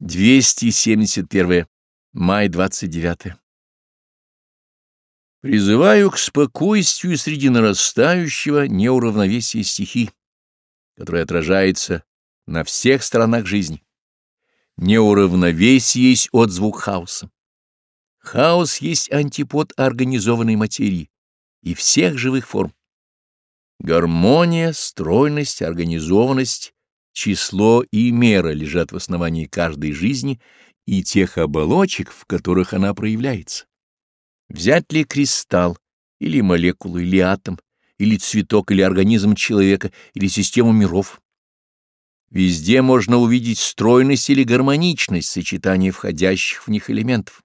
271. Май 29. Призываю к спокойствию среди нарастающего неуравновесия стихий, которое отражается на всех сторонах жизни. Неуравновесие есть отзвук хаоса. Хаос есть антипод организованной материи и всех живых форм. Гармония, стройность, организованность число и мера лежат в основании каждой жизни и тех оболочек, в которых она проявляется. Взять ли кристалл, или молекулу, или атом, или цветок, или организм человека, или систему миров. Везде можно увидеть стройность или гармоничность сочетания входящих в них элементов,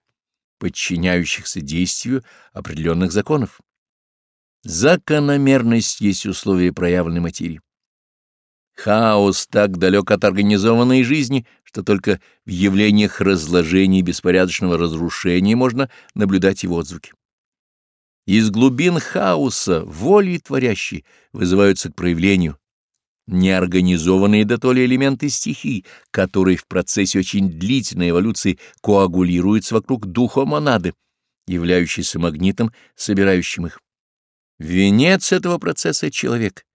подчиняющихся действию определенных законов. Закономерность есть условие проявленной материи. Хаос так далек от организованной жизни, что только в явлениях разложения и беспорядочного разрушения можно наблюдать его отзвуки. Из глубин хаоса воли творящей вызываются к проявлению неорганизованные до дотоле элементы стихий, которые в процессе очень длительной эволюции коагулируются вокруг духа монады, являющейся магнитом, собирающим их. Венец этого процесса — человек —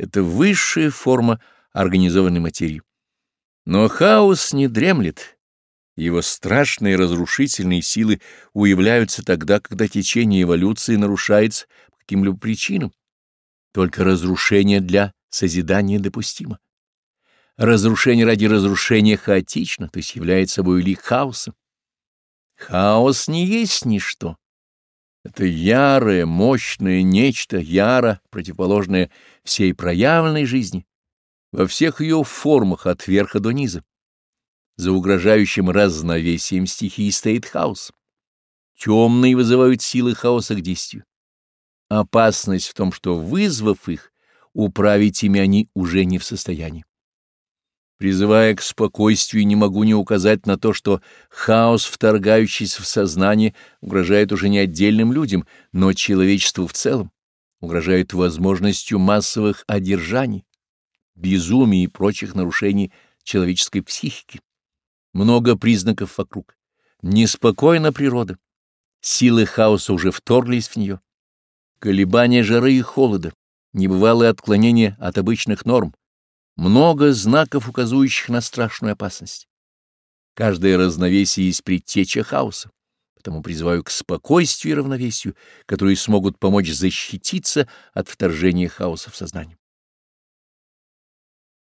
это высшая форма организованной материи. Но хаос не дремлет. Его страшные разрушительные силы уявляются тогда, когда течение эволюции нарушается по каким-либо причинам. Только разрушение для созидания допустимо. Разрушение ради разрушения хаотично, то есть является собой лик хаоса. Хаос не есть ничто. Это ярое, мощное нечто, яро противоположное всей проявленной жизни, во всех ее формах от верха до низа. За угрожающим разновесием стихии стоит хаос. Темные вызывают силы хаоса к действию. Опасность в том, что, вызвав их, управить ими они уже не в состоянии. Призывая к спокойствию, не могу не указать на то, что хаос, вторгающийся в сознание, угрожает уже не отдельным людям, но человечеству в целом, угрожает возможностью массовых одержаний, безумий и прочих нарушений человеческой психики. Много признаков вокруг. Неспокойна природа. Силы хаоса уже вторглись в нее. Колебания жары и холода, небывалые отклонения от обычных норм, много знаков, указывающих на страшную опасность. Каждое разновесие есть предтеча хаоса. Потому призываю к спокойствию и равновесию, которые смогут помочь защититься от вторжения хаоса в сознание.